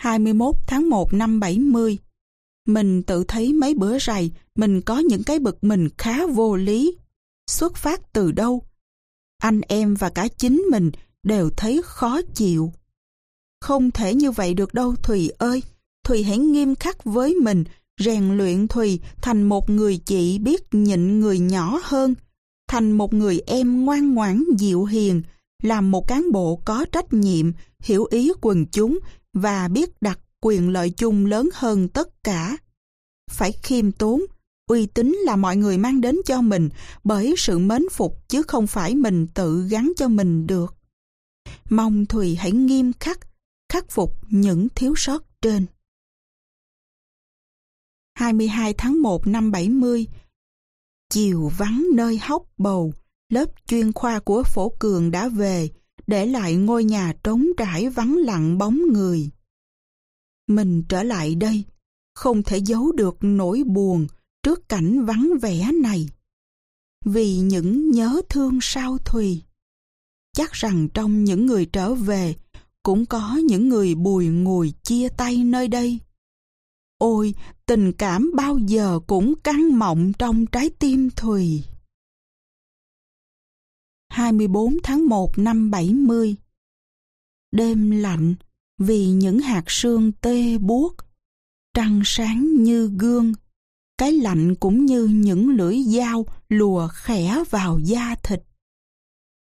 21 tháng 1 năm 70 Mình tự thấy mấy bữa rày mình có những cái bực mình khá vô lý. Xuất phát từ đâu? Anh em và cả chính mình đều thấy khó chịu. Không thể như vậy được đâu Thùy ơi. Thùy hãy nghiêm khắc với mình, rèn luyện Thùy thành một người chị biết nhịn người nhỏ hơn, thành một người em ngoan ngoãn dịu hiền, làm một cán bộ có trách nhiệm, hiểu ý quần chúng và biết đặt quyền lợi chung lớn hơn tất cả. Phải khiêm tốn, uy tín là mọi người mang đến cho mình bởi sự mến phục chứ không phải mình tự gắn cho mình được. Mong Thùy hãy nghiêm khắc, khắc phục những thiếu sót trên. 22 tháng 1 năm 70 Chiều vắng nơi hóc bầu, lớp chuyên khoa của Phổ Cường đã về, để lại ngôi nhà trống trải vắng lặng bóng người. Mình trở lại đây, không thể giấu được nỗi buồn trước cảnh vắng vẻ này. Vì những nhớ thương sao Thùy. Chắc rằng trong những người trở về, cũng có những người bùi ngùi chia tay nơi đây. Ôi, tình cảm bao giờ cũng căng mộng trong trái tim Thùy. 24 tháng 1 năm 70 Đêm lạnh vì những hạt sương tê buốt, trăng sáng như gương, cái lạnh cũng như những lưỡi dao lùa khẽ vào da thịt.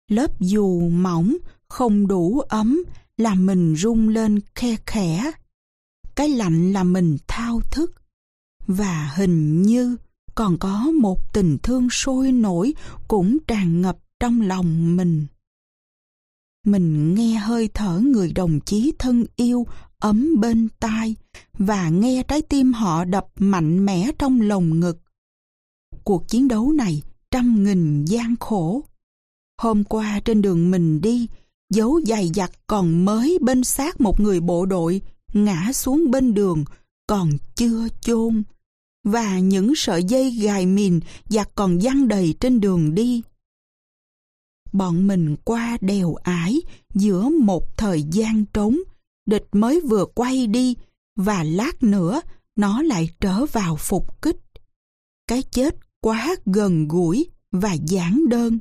Lớp dù mỏng không đủ ấm làm mình rung lên khe khẽ. Cái lạnh làm mình thao thức. Và hình như còn có một tình thương sôi nổi cũng tràn ngập trong lòng mình. Mình nghe hơi thở người đồng chí thân yêu ấm bên tai và nghe trái tim họ đập mạnh mẽ trong lồng ngực. Cuộc chiến đấu này trăm nghìn gian khổ. Hôm qua trên đường mình đi, dấu dày dặt còn mới bên xác một người bộ đội ngã xuống bên đường còn chưa chôn và những sợi dây gài mìn giặt còn văng đầy trên đường đi. Bọn mình qua đèo ải giữa một thời gian trống, địch mới vừa quay đi và lát nữa nó lại trở vào phục kích. Cái chết quá gần gũi và giản đơn.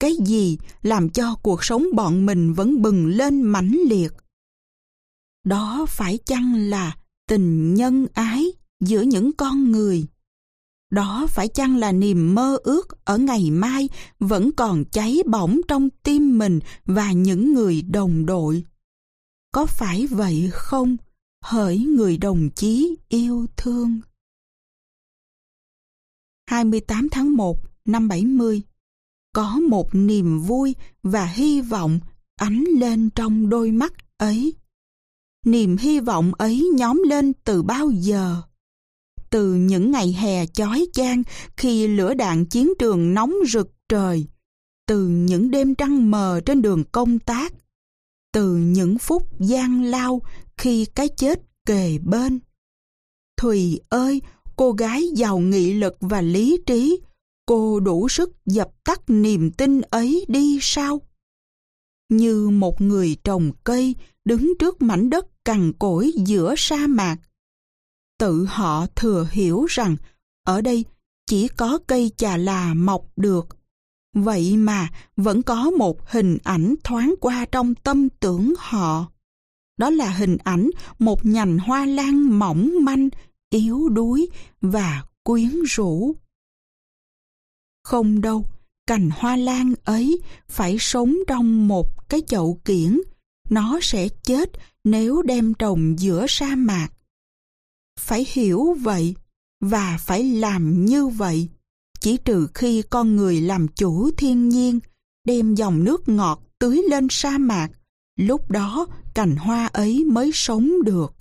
Cái gì làm cho cuộc sống bọn mình vẫn bừng lên mãnh liệt? Đó phải chăng là tình nhân ái giữa những con người? Đó phải chăng là niềm mơ ước ở ngày mai vẫn còn cháy bỏng trong tim mình và những người đồng đội? Có phải vậy không, hỡi người đồng chí yêu thương? 28 tháng 1 năm 70 Có một niềm vui và hy vọng ánh lên trong đôi mắt ấy. Niềm hy vọng ấy nhóm lên từ bao giờ? Từ những ngày hè chói chang khi lửa đạn chiến trường nóng rực trời, từ những đêm trăng mờ trên đường công tác, từ những phút gian lao khi cái chết kề bên. Thùy ơi, cô gái giàu nghị lực và lý trí, cô đủ sức dập tắt niềm tin ấy đi sao? Như một người trồng cây đứng trước mảnh đất cằn cỗi giữa sa mạc. Tự họ thừa hiểu rằng ở đây chỉ có cây chà là mọc được. Vậy mà vẫn có một hình ảnh thoáng qua trong tâm tưởng họ. Đó là hình ảnh một nhành hoa lan mỏng manh, yếu đuối và quyến rũ. Không đâu, cành hoa lan ấy phải sống trong một cái chậu kiển, nó sẽ chết nếu đem trồng giữa sa mạc. Phải hiểu vậy và phải làm như vậy, chỉ trừ khi con người làm chủ thiên nhiên, đem dòng nước ngọt tưới lên sa mạc, lúc đó cành hoa ấy mới sống được.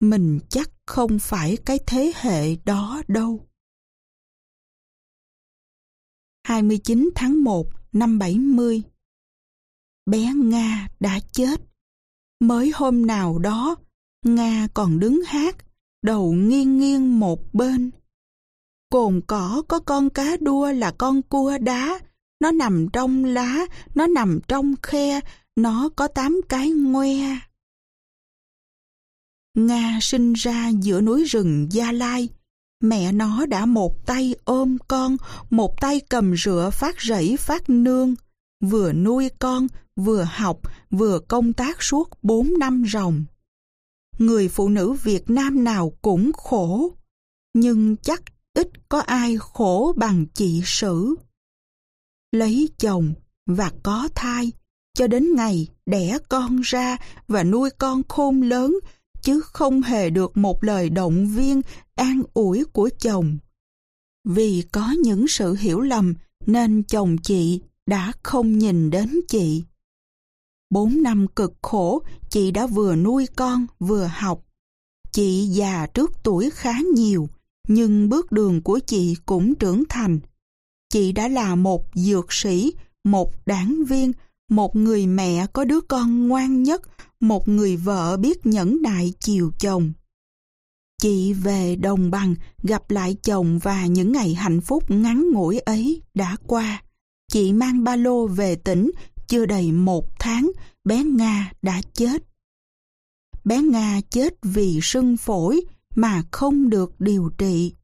Mình chắc không phải cái thế hệ đó đâu. 29 tháng 1 năm 70 Bé Nga đã chết. Mới hôm nào đó, Nga còn đứng hát, đầu nghiêng nghiêng một bên. Cồn cỏ có con cá đua là con cua đá, nó nằm trong lá, nó nằm trong khe, nó có tám cái ngoe. Nga sinh ra giữa núi rừng Gia Lai. Mẹ nó đã một tay ôm con, một tay cầm rửa phát rẫy phát nương. Vừa nuôi con, vừa học, vừa công tác suốt bốn năm ròng. Người phụ nữ Việt Nam nào cũng khổ, nhưng chắc ít có ai khổ bằng chị Sử. Lấy chồng và có thai, cho đến ngày đẻ con ra và nuôi con khôn lớn, chứ không hề được một lời động viên, an ủi của chồng. Vì có những sự hiểu lầm nên chồng chị đã không nhìn đến chị. Bốn năm cực khổ, chị đã vừa nuôi con vừa học. Chị già trước tuổi khá nhiều, nhưng bước đường của chị cũng trưởng thành. Chị đã là một dược sĩ, một đảng viên, một người mẹ có đứa con ngoan nhất, một người vợ biết nhẫn nại chiều chồng. Chị về đồng bằng gặp lại chồng và những ngày hạnh phúc ngắn ngủi ấy đã qua. Chị mang ba lô về tỉnh, chưa đầy một tháng, bé Nga đã chết. Bé Nga chết vì sưng phổi mà không được điều trị.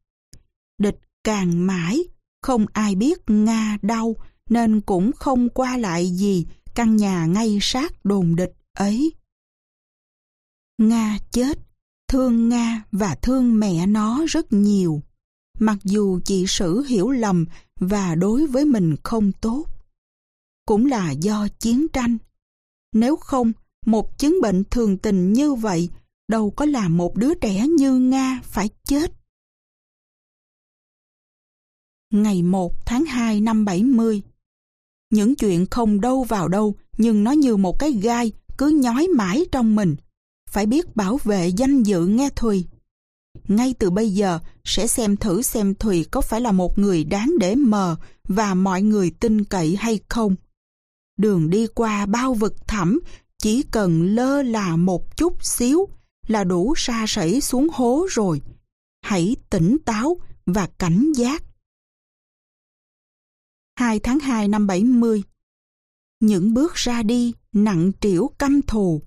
Địch càng mãi, không ai biết Nga đau nên cũng không qua lại gì căn nhà ngay sát đồn địch ấy. Nga chết, thương Nga và thương mẹ nó rất nhiều, mặc dù chị Sử hiểu lầm và đối với mình không tốt. Cũng là do chiến tranh. Nếu không, một chứng bệnh thường tình như vậy đâu có làm một đứa trẻ như Nga phải chết. Ngày 1 tháng 2 năm 70 Những chuyện không đâu vào đâu nhưng nó như một cái gai cứ nhói mãi trong mình. Phải biết bảo vệ danh dự nghe Thùy. Ngay từ bây giờ sẽ xem thử xem Thùy có phải là một người đáng để mờ và mọi người tin cậy hay không. Đường đi qua bao vực thẳm chỉ cần lơ là một chút xíu là đủ sa sẩy xuống hố rồi. Hãy tỉnh táo và cảnh giác. 2 tháng 2 năm 70 Những bước ra đi nặng trĩu căm thù,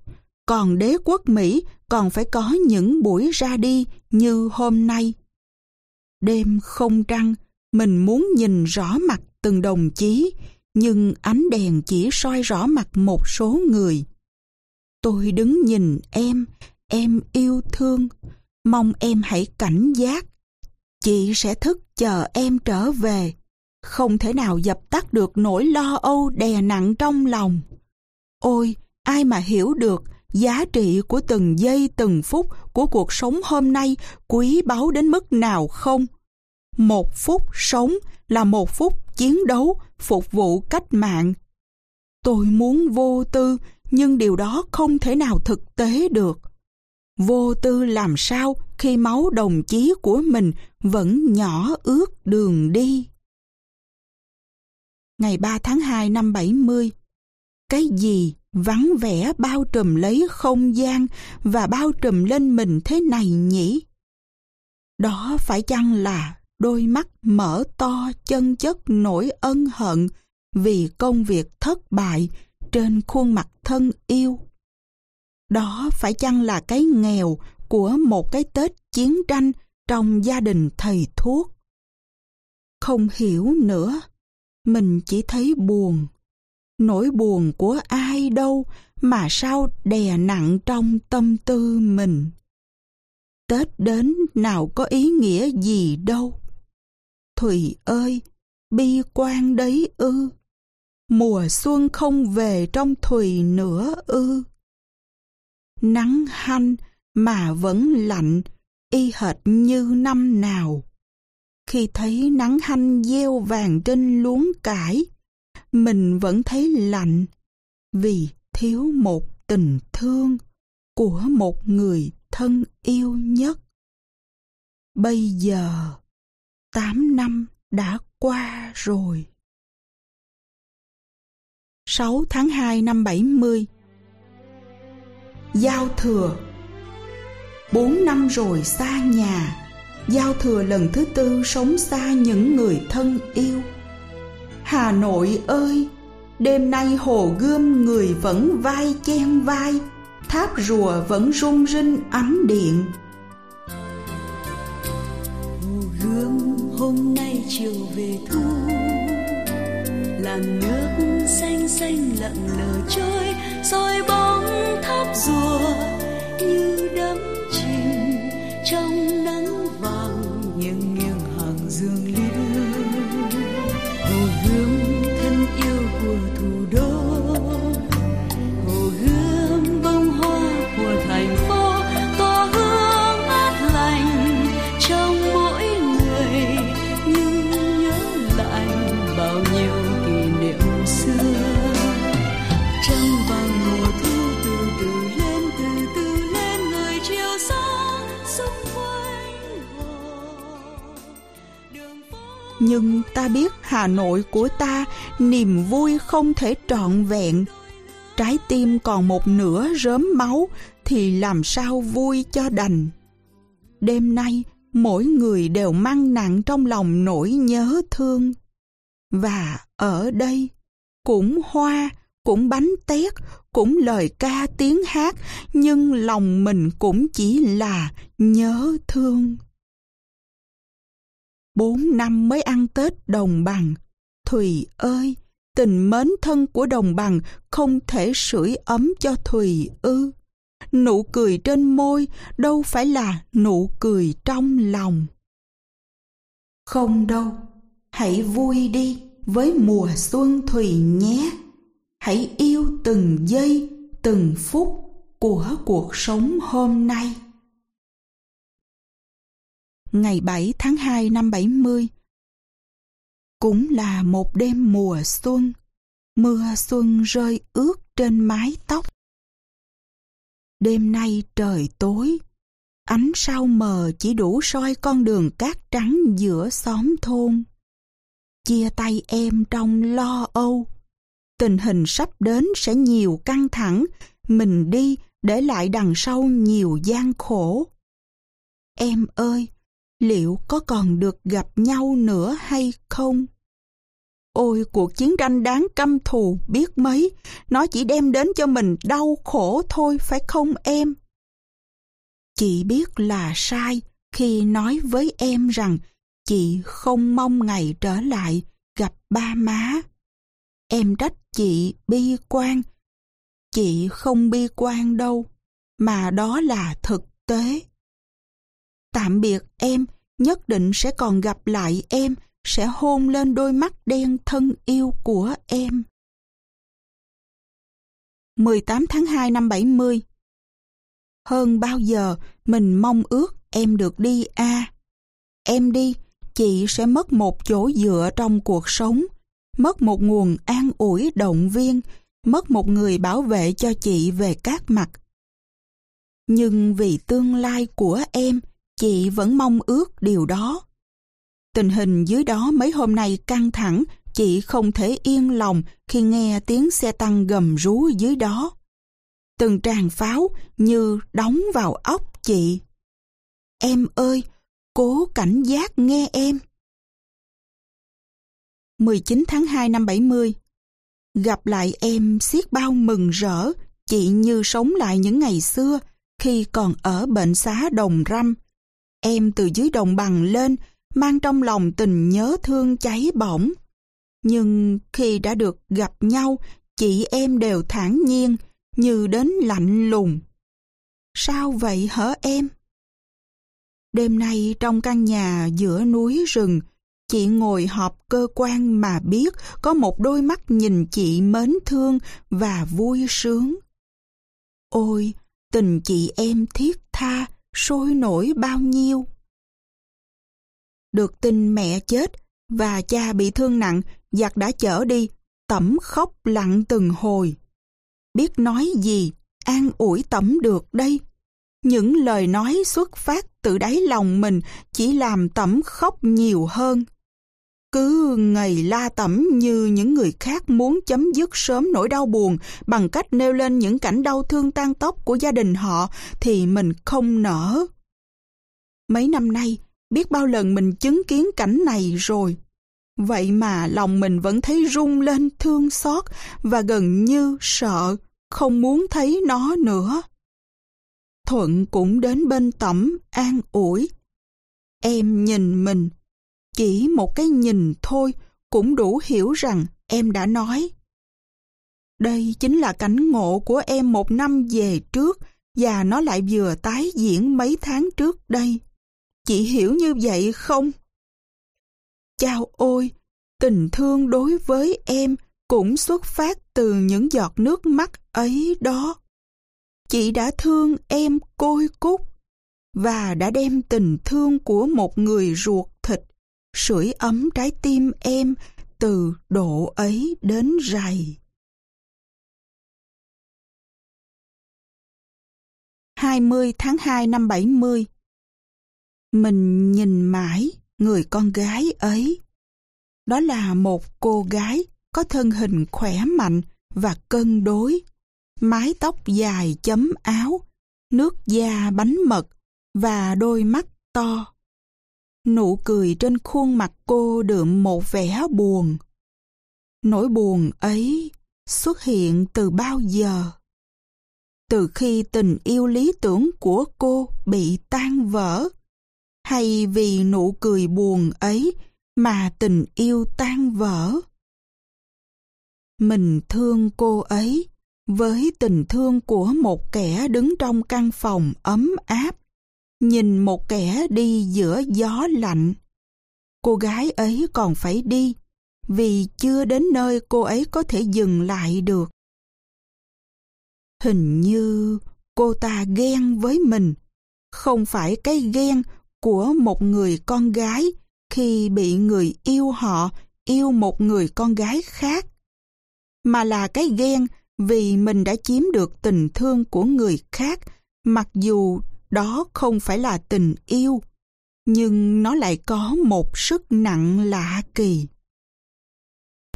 còn đế quốc Mỹ còn phải có những buổi ra đi như hôm nay. Đêm không trăng, mình muốn nhìn rõ mặt từng đồng chí, nhưng ánh đèn chỉ soi rõ mặt một số người. Tôi đứng nhìn em, em yêu thương, mong em hãy cảnh giác. Chị sẽ thức chờ em trở về, không thể nào dập tắt được nỗi lo âu đè nặng trong lòng. Ôi, ai mà hiểu được giá trị của từng giây từng phút của cuộc sống hôm nay quý báu đến mức nào không? Một phút sống là một phút chiến đấu phục vụ cách mạng. Tôi muốn vô tư, nhưng điều đó không thể nào thực tế được. Vô tư làm sao khi máu đồng chí của mình vẫn nhỏ ướt đường đi. Ngày 3 tháng 2 năm 70 Cái gì vắng vẻ bao trùm lấy không gian và bao trùm lên mình thế này nhỉ? Đó phải chăng là đôi mắt mở to chân chất nỗi ân hận vì công việc thất bại trên khuôn mặt thân yêu. Đó phải chăng là cái nghèo của một cái Tết chiến tranh trong gia đình thầy thuốc? Không hiểu nữa, mình chỉ thấy buồn. Nỗi buồn của ai đâu mà sao đè nặng trong tâm tư mình. Tết đến nào có ý nghĩa gì đâu thủy ơi, bi quan đấy ư mùa xuân không về trong thủy nữa ư. Nắng hanh mà vẫn lạnh, y hệt như năm nào. Khi thấy nắng hanh gieo vàng trên luống cải, mình vẫn thấy lạnh vì thiếu một tình thương của một người thân yêu nhất. Bây giờ, 8 năm đã qua rồi. 6 tháng 2 năm 70 Giao thừa. 4 năm rồi xa nhà. Giao thừa lần thứ tư sống xa những người thân yêu. Hà Nội ơi, Đêm nay hồ gươm người vẫn vai chen vai. Tháp rùa vẫn rung rinh ánh điện. Hôm nay chiều về thu. Làn nước xanh xanh lặng lờ trôi, rồi bóng tháp rùa như đắm chìm trong nắng vàng nghiêng nghiêng hàng dương liễu Hà Nội của ta niềm vui không thể trọn vẹn. Trái tim còn một nửa rớm máu thì làm sao vui cho đành. Đêm nay mỗi người đều mang nặng trong lòng nỗi nhớ thương. Và ở đây cũng hoa, cũng bánh tét, cũng lời ca tiếng hát, nhưng lòng mình cũng chỉ là nhớ thương. Bốn năm mới ăn Tết đồng bằng. Thùy ơi, tình mến thân của đồng bằng không thể sưởi ấm cho Thùy ư. Nụ cười trên môi đâu phải là nụ cười trong lòng. Không đâu, hãy vui đi với mùa xuân Thùy nhé. Hãy yêu từng giây, từng phút của cuộc sống hôm nay. Ngày 7 tháng 2 năm 70 Cũng là một đêm mùa xuân, mưa xuân rơi ướt trên mái tóc. Đêm nay trời tối, ánh sao mờ chỉ đủ soi con đường cát trắng giữa xóm thôn. Chia tay em trong lo âu, tình hình sắp đến sẽ nhiều căng thẳng, mình đi để lại đằng sau nhiều gian khổ. Em ơi, liệu có còn được gặp nhau nữa hay không? Ôi cuộc chiến tranh đáng căm thù biết mấy, nó chỉ đem đến cho mình đau khổ thôi phải không em? Chị biết là sai khi nói với em rằng chị không mong ngày trở lại gặp ba má. Em trách chị bi quan. Chị không bi quan đâu, mà đó là thực tế. Tạm biệt em, nhất định sẽ còn gặp lại em, sẽ hôn lên đôi mắt đen thân yêu của em. 18 tháng 2 năm 70 Hơn bao giờ mình mong ước em được đi a Em đi, chị sẽ mất một chỗ dựa trong cuộc sống, mất một nguồn an ủi động viên, mất một người bảo vệ cho chị về các mặt. Nhưng vì tương lai của em, chị vẫn mong ước điều đó. Tình hình dưới đó mấy hôm nay căng thẳng, chị không thể yên lòng khi nghe tiếng xe tăng gầm rú dưới đó. Từng tràng pháo như đóng vào óc chị. Em ơi, cố cảnh giác nghe em. 19 tháng 2 năm 70 Gặp lại em xiết bao mừng rỡ, chị như sống lại những ngày xưa khi còn ở bệnh xá Đồng Răm. Em từ dưới đồng bằng lên, mang trong lòng tình nhớ thương cháy bỏng. Nhưng khi đã được gặp nhau, chị em đều thản nhiên, như đến lạnh lùng. Sao vậy hở em? Đêm nay trong căn nhà giữa núi rừng, chị ngồi họp cơ quan mà biết có một đôi mắt nhìn chị mến thương và vui sướng. Ôi, tình chị em thiết tha, sôi nổi bao nhiêu. Được tin mẹ chết và cha bị thương nặng, giặc đã chở đi, tẩm khóc lặng từng hồi. Biết nói gì, an ủi tẩm được đây. Những lời nói xuất phát từ đáy lòng mình chỉ làm tẩm khóc nhiều hơn. Cứ ngày la tẩm như những người khác muốn chấm dứt sớm nỗi đau buồn bằng cách nêu lên những cảnh đau thương tan tóc của gia đình họ thì mình không nỡ. Mấy năm nay, biết bao lần mình chứng kiến cảnh này rồi. Vậy mà lòng mình vẫn thấy rung lên thương xót và gần như sợ, không muốn thấy nó nữa. Thuận cũng đến bên tẩm an ủi. Em nhìn mình, chỉ một cái nhìn thôi cũng đủ hiểu rằng em đã nói. Đây chính là cảnh ngộ của em một năm về trước và nó lại vừa tái diễn mấy tháng trước đây. Chị hiểu như vậy không? Chao ôi, tình thương đối với em cũng xuất phát từ những giọt nước mắt ấy đó. Chị đã thương em côi cút và đã đem tình thương của một người ruột thịt sưởi ấm trái tim em từ độ ấy đến rày. 20 tháng 2 năm 70 Mình nhìn mãi người con gái ấy. Đó là một cô gái có thân hình khỏe mạnh và cân đối, mái tóc dài chấm áo, nước da bánh mật và đôi mắt to. Nụ cười trên khuôn mặt cô đượm một vẻ buồn. Nỗi buồn ấy xuất hiện từ bao giờ? Từ khi tình yêu lý tưởng của cô bị tan vỡ, hay vì nụ cười buồn ấy mà tình yêu tan vỡ? Mình thương cô ấy với tình thương của một kẻ đứng trong căn phòng ấm áp, nhìn một kẻ đi giữa gió lạnh. Cô gái ấy còn phải đi, vì chưa đến nơi cô ấy có thể dừng lại được. Hình như cô ta ghen với mình, không phải cái ghen của một người con gái khi bị người yêu họ yêu một người con gái khác mà là cái ghen vì mình đã chiếm được tình thương của người khác mặc dù đó không phải là tình yêu, nhưng nó lại có một sức nặng lạ kỳ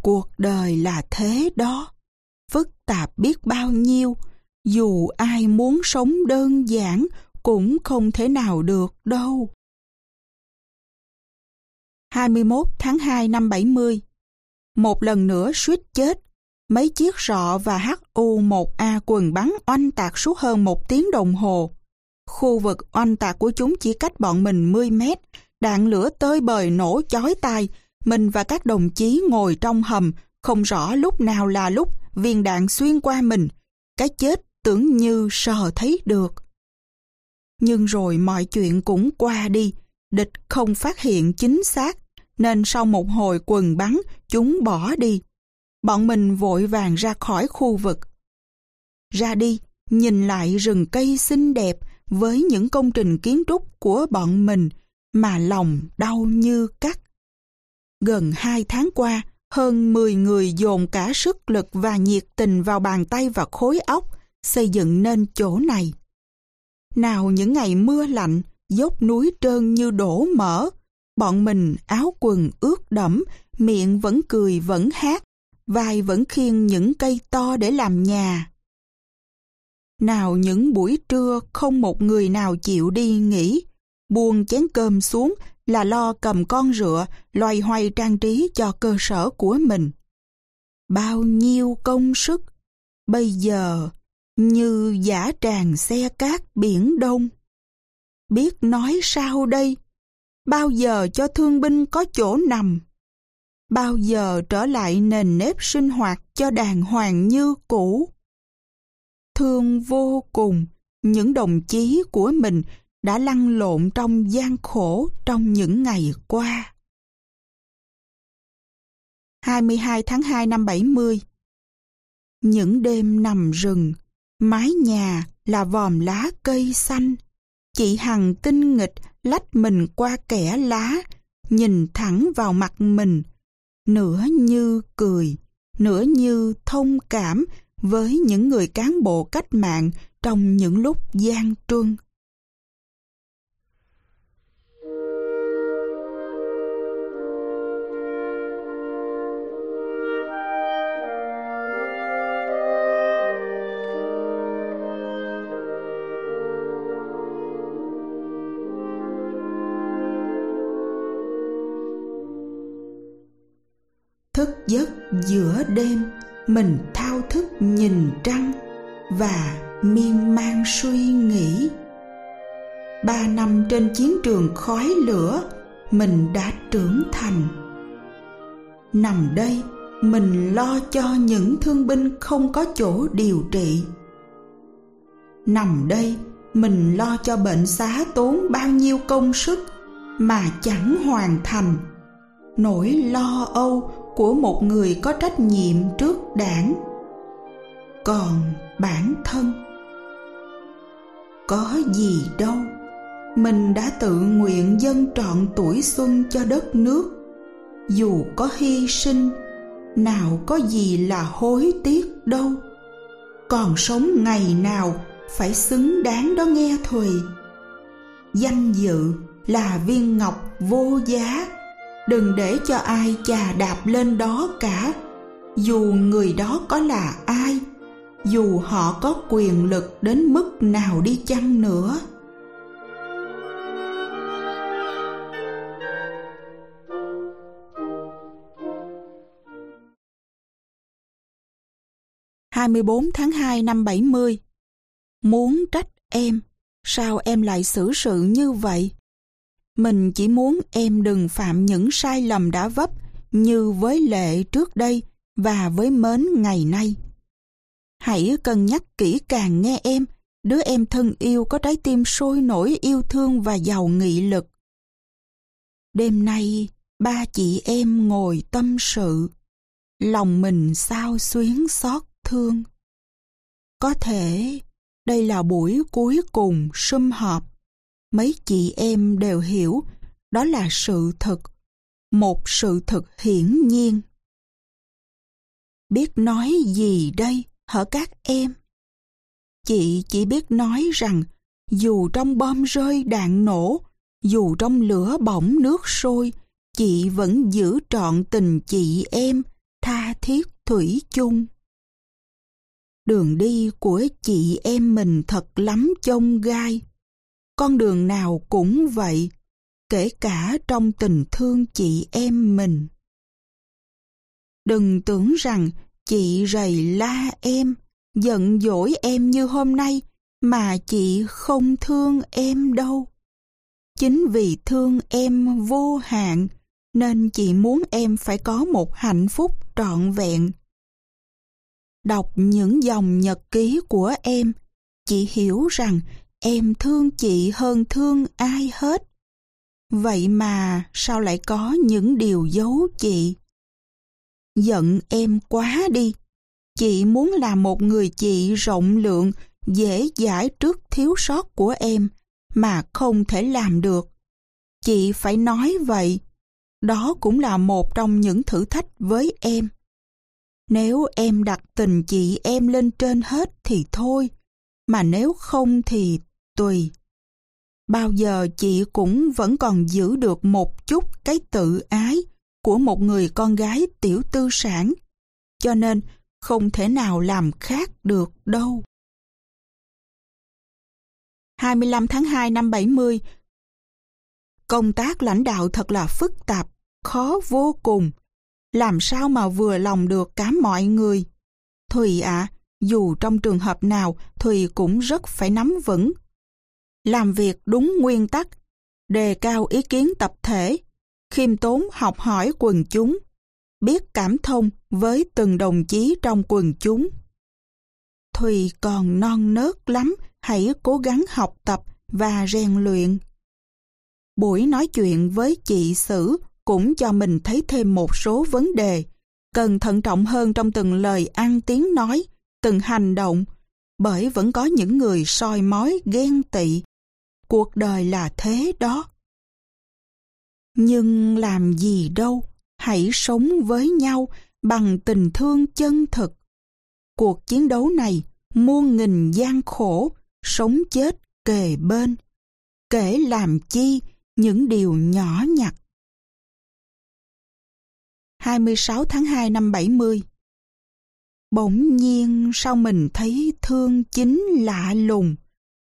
cuộc đời là thế đó, phức tạp biết bao nhiêu, dù ai muốn sống đơn giản cũng không thể nào được đâu 21 tháng 2 năm 70 một lần nữa suýt chết, Mấy chiếc rọ và HU-1A quần bắn oanh tạc suốt hơn một tiếng đồng hồ. Khu vực oanh tạc của chúng chỉ cách bọn mình 10 mét, đạn lửa tơi bời nổ chói tai, mình và các đồng chí ngồi trong hầm, không rõ lúc nào là lúc viên đạn xuyên qua mình, cái chết tưởng như sờ thấy được. Nhưng rồi mọi chuyện cũng qua đi, địch không phát hiện chính xác, nên sau một hồi quần bắn, chúng bỏ đi. Bọn mình vội vàng ra khỏi khu vực. Ra đi, nhìn lại rừng cây xinh đẹp với những công trình kiến trúc của bọn mình mà lòng đau như cắt. Gần hai tháng qua, hơn 10 người dồn cả sức lực và nhiệt tình vào bàn tay và khối óc xây dựng nên chỗ này. Nào những ngày mưa lạnh, dốc núi trơn như đổ mỡ, bọn mình áo quần ướt đẫm, miệng vẫn cười vẫn hát, vai vẫn khiêng những cây to để làm nhà. Nào những buổi trưa không một người nào chịu đi nghỉ, buông chén cơm xuống là lo cầm con rựa loay hoay trang trí cho cơ sở của mình. Bao nhiêu công sức, bây giờ như giả tràn xe cát biển đông. Biết nói sao đây? Bao giờ cho thương binh có chỗ nằm? bao giờ trở lại nền nếp sinh hoạt cho đàng hoàng như cũ. Thương vô cùng, những đồng chí của mình đã lăn lộn trong gian khổ trong những ngày qua. 22 tháng 2 năm 70 Những đêm nằm rừng, mái nhà là vòm lá cây xanh. Chị Hằng tinh nghịch lách mình qua kẻ lá, nhìn thẳng vào mặt mình, nửa như cười, nửa như thông cảm với những người cán bộ cách mạng trong những lúc gian truân. thức giấc giữa đêm, mình tha thức nhìn trăng và miên man suy nghĩ. Ba năm trên chiến trường khói lửa, mình đã trưởng thành. Nằm đây, mình lo cho những thương binh không có chỗ điều trị. Nằm đây, mình lo cho bệnh xá tốn bao nhiêu công sức mà chẳng hoàn thành. Nỗi lo âu của một người có trách nhiệm trước đảng còn bản thân. Có gì đâu, mình đã tự nguyện dâng trọn tuổi xuân cho đất nước. Dù có hy sinh, nào có gì là hối tiếc đâu. Còn sống ngày nào phải xứng đáng đó nghe thùy. Danh dự là viên ngọc vô giá. Đừng để cho ai chà đạp lên đó cả. Dù người đó có là ai dù họ có quyền lực đến mức nào đi chăng nữa 24 tháng 2 năm 70 Muốn trách em, sao em lại xử sự như vậy? Mình chỉ muốn em đừng phạm những sai lầm đã vấp như với lệ trước đây và với mến ngày nay. Hãy cân nhắc kỹ càng nghe em, đứa em thân yêu có trái tim sôi nổi yêu thương và giàu nghị lực. Đêm nay, ba chị em ngồi tâm sự, lòng mình sao xuyến xót thương. Có thể đây là buổi cuối cùng sum họp. Mấy chị em đều hiểu đó là sự thật, một sự thật hiển nhiên. Biết nói gì đây hở các em? Chị chỉ biết nói rằng dù trong bom rơi đạn nổ, dù trong lửa bỏng nước sôi, chị vẫn giữ trọn tình chị em, tha thiết thủy chung. Đường đi của chị em mình thật lắm chông gai. Con đường nào cũng vậy, kể cả trong tình thương chị em mình. Đừng tưởng rằng chị rầy la em, giận dỗi em như hôm nay mà chị không thương em đâu. Chính vì thương em vô hạn nên chị muốn em phải có một hạnh phúc trọn vẹn Đọc những dòng nhật ký của em, chị hiểu rằng em thương chị hơn thương ai hết. Vậy mà sao lại có những điều giấu chị? Giận em quá đi. Chị muốn là một người chị rộng lượng, dễ giải trước thiếu sót của em, mà không thể làm được. Chị phải nói vậy. Đó cũng là một trong những thử thách với em. Nếu em đặt tình chị em lên trên hết thì thôi, mà nếu không thì tùy. Bao giờ chị cũng vẫn còn giữ được một chút cái tự ái của một người con gái tiểu tư sản, cho nên không thể nào làm khác được đâu. 25 tháng 2 năm 70 Công tác lãnh đạo thật là phức tạp, khó vô cùng làm sao mà vừa lòng được cả mọi người. Thùy ạ, dù trong trường hợp nào, Thùy cũng rất phải nắm vững. Làm việc đúng nguyên tắc, đề cao ý kiến tập thể, khiêm tốn học hỏi quần chúng, biết cảm thông với từng đồng chí trong quần chúng. Thùy còn non nớt lắm, hãy cố gắng học tập và rèn luyện. Buổi nói chuyện với chị Sử cũng cho mình thấy thêm một số vấn đề, cần thận trọng hơn trong từng lời ăn tiếng nói, từng hành động, bởi vẫn có những người soi mói ghen tị. Cuộc đời là thế đó. Nhưng làm gì đâu, hãy sống với nhau bằng tình thương chân thực. Cuộc chiến đấu này muôn nghìn gian khổ, sống chết kề bên. Kể làm chi những điều nhỏ nhặt 26 tháng 2 năm 70 Bỗng nhiên sao mình thấy thương chính lạ lùng.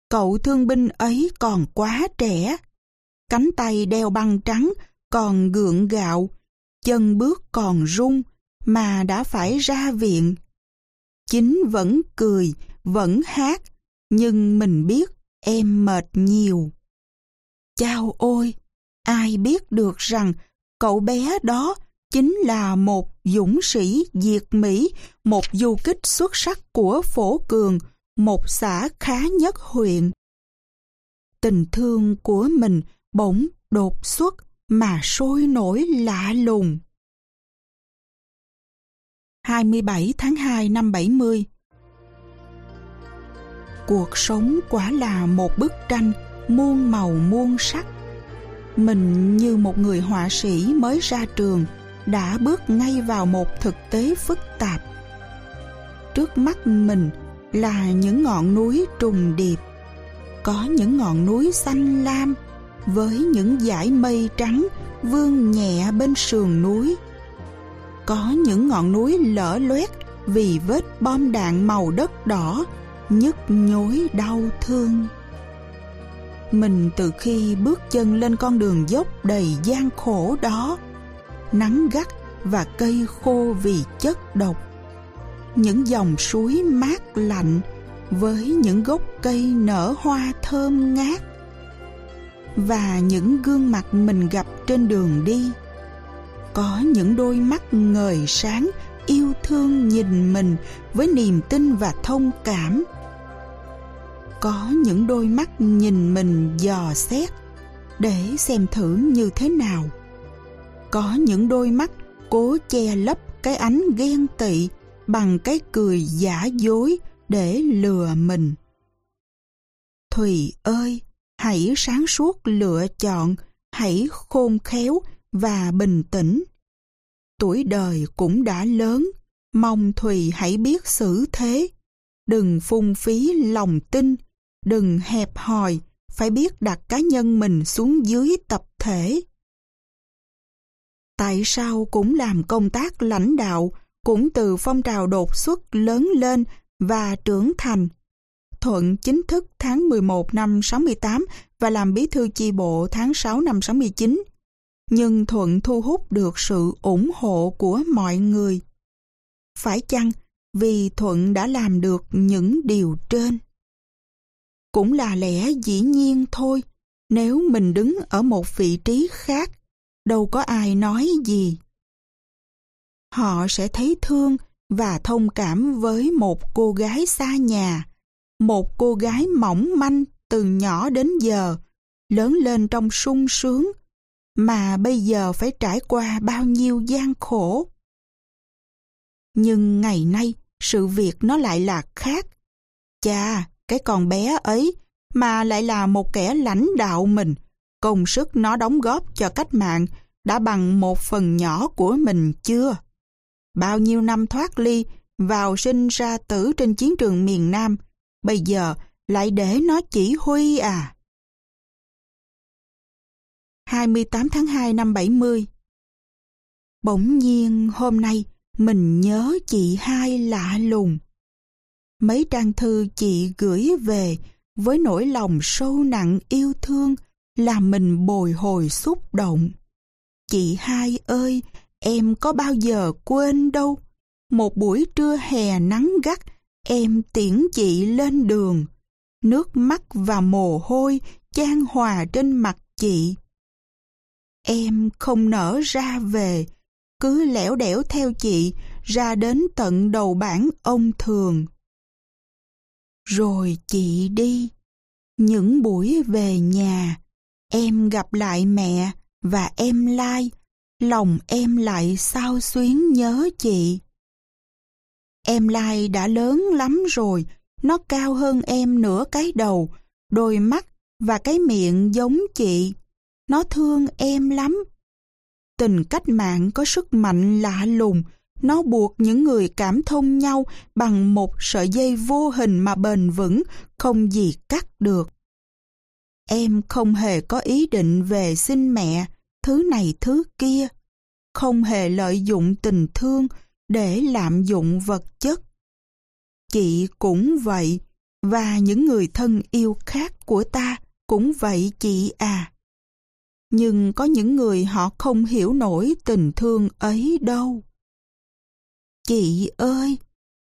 Cậu thương binh ấy còn quá trẻ. Cánh tay đeo băng trắng còn gượng gạo, chân bước còn run mà đã phải ra viện. Chính vẫn cười, vẫn hát, nhưng mình biết em mệt nhiều. Chao ôi, ai biết được rằng cậu bé đó chính là một dũng sĩ diệt Mỹ, một du kích xuất sắc của phổ cường, một xã khá nhất huyện. Tình thương của mình bỗng đột xuất mà sôi nổi lạ lùng. 27 tháng 2 năm 70 Cuộc sống quả là một bức tranh muôn màu muôn sắc. Mình như một người họa sĩ mới ra trường đã bước ngay vào một thực tế phức tạp. Trước mắt mình là những ngọn núi trùng điệp. Có những ngọn núi xanh lam với những dải mây trắng vương nhẹ bên sườn núi. Có những ngọn núi lở loét vì vết bom đạn màu đất đỏ nhức nhối đau thương. Mình từ khi bước chân lên con đường dốc đầy gian khổ đó, nắng gắt và cây khô vì chất độc. Những dòng suối mát lạnh với những gốc cây nở hoa thơm ngát và những gương mặt mình gặp trên đường đi. Có những đôi mắt ngời sáng yêu thương nhìn mình với niềm tin và thông cảm có những đôi mắt nhìn mình dò xét để xem thử như thế nào. Có những đôi mắt cố che lấp cái ánh ghen tị bằng cái cười giả dối để lừa mình. Thùy ơi, hãy sáng suốt lựa chọn, hãy khôn khéo và bình tĩnh. Tuổi đời cũng đã lớn, mong Thùy hãy biết xử thế. Đừng phung phí lòng tin đừng hẹp hòi, phải biết đặt cá nhân mình xuống dưới tập thể. Tại sao cũng làm công tác lãnh đạo, cũng từ phong trào đột xuất lớn lên và trưởng thành. Thuận chính thức tháng 11 năm 68 và làm bí thư chi bộ tháng 6 năm 69. Nhưng Thuận thu hút được sự ủng hộ của mọi người. Phải chăng vì Thuận đã làm được những điều trên? cũng là lẽ dĩ nhiên thôi. Nếu mình đứng ở một vị trí khác, đâu có ai nói gì. Họ sẽ thấy thương và thông cảm với một cô gái xa nhà, một cô gái mỏng manh từ nhỏ đến giờ, lớn lên trong sung sướng, mà bây giờ phải trải qua bao nhiêu gian khổ. Nhưng ngày nay, sự việc nó lại là khác. Chà, cái con bé ấy mà lại là một kẻ lãnh đạo mình. Công sức nó đóng góp cho cách mạng đã bằng một phần nhỏ của mình chưa? Bao nhiêu năm thoát ly, vào sinh ra tử trên chiến trường miền Nam, bây giờ lại để nó chỉ huy à? 28 tháng 2 năm 70 Bỗng nhiên hôm nay mình nhớ chị hai lạ lùng. Mấy trang thư chị gửi về với nỗi lòng sâu nặng yêu thương làm mình bồi hồi xúc động. Chị hai ơi, em có bao giờ quên đâu. Một buổi trưa hè nắng gắt, em tiễn chị lên đường. Nước mắt và mồ hôi chan hòa trên mặt chị. Em không nở ra về, cứ lẻo đẻo theo chị ra đến tận đầu bản ông thường. Rồi chị đi. Những buổi về nhà, em gặp lại mẹ và em lai, lòng em lại sao xuyến nhớ chị. Em lai đã lớn lắm rồi, nó cao hơn em nửa cái đầu, đôi mắt và cái miệng giống chị. Nó thương em lắm. Tình cách mạng có sức mạnh lạ lùng, nó buộc những người cảm thông nhau bằng một sợi dây vô hình mà bền vững, không gì cắt được. Em không hề có ý định về xin mẹ, thứ này thứ kia. Không hề lợi dụng tình thương để lạm dụng vật chất. Chị cũng vậy, và những người thân yêu khác của ta cũng vậy chị à. Nhưng có những người họ không hiểu nổi tình thương ấy đâu. Chị ơi,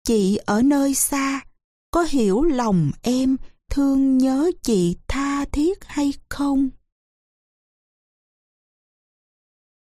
chị ở nơi xa, có hiểu lòng em thương nhớ chị tha thiết hay không?